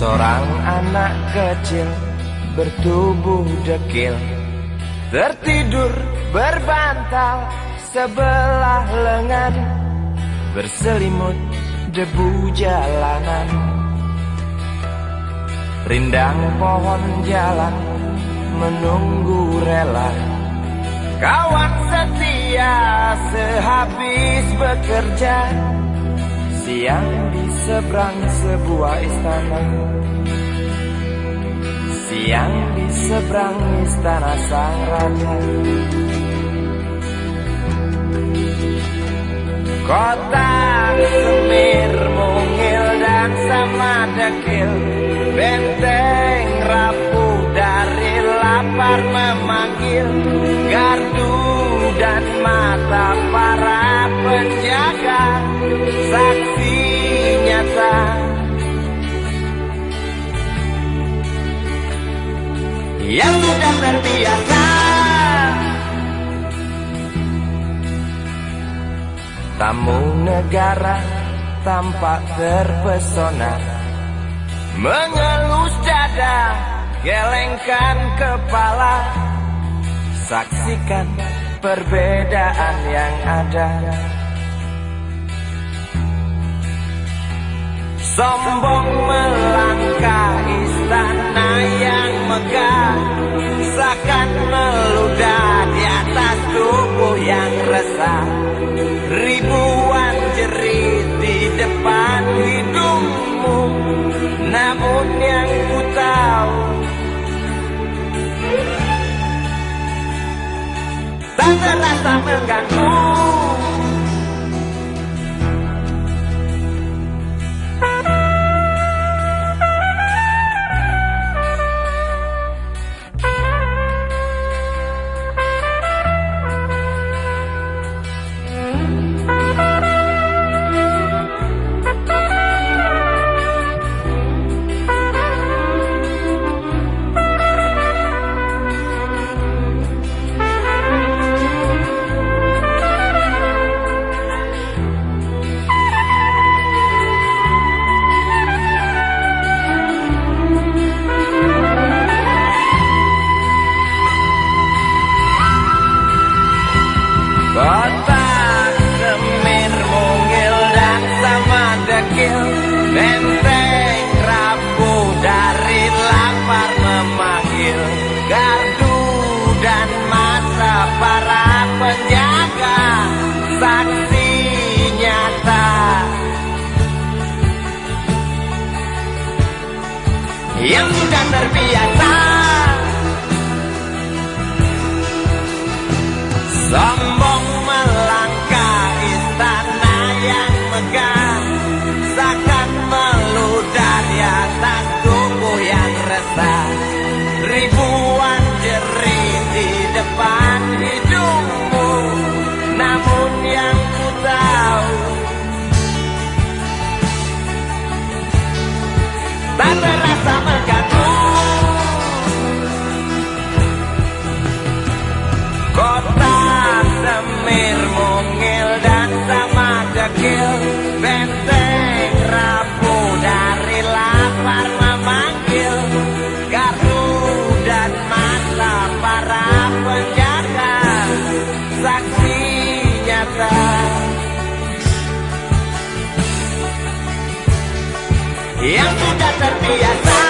Seorang anak kecil bertubuh dekil Tertidur berbantal sebelah lengan Berselimut debu jalanan. Rindang pohon jalan menunggu rela. Kawan setia sehabis bekerja Siang di seberang sebuah istana. Siang di seberang istana sang raja. Kota semir mungil dan sama dekil. Benteng rapuh dari lapar memanggil. Gardu dan mata para penjaga. Saksi Yang sudah terbiasa Tamu negara tampak terpesona. Mengelus dada, gelengkan kepala. Saksikan perbedaan yang ada. Sombong melangkah istana megah Seakan meludah di atas tubuh yang resah. Ribuan jerit di depan hidungmu Namun yang ku tahu. Tak terasa mengganggu Kota semir mungil dan sama dekil. Benteng rapuh dari lapar memanggil. Gardu dan masa para penjaga. Saksi nyata. Yang sudah terbiasa nyata Yang sudah terbiasa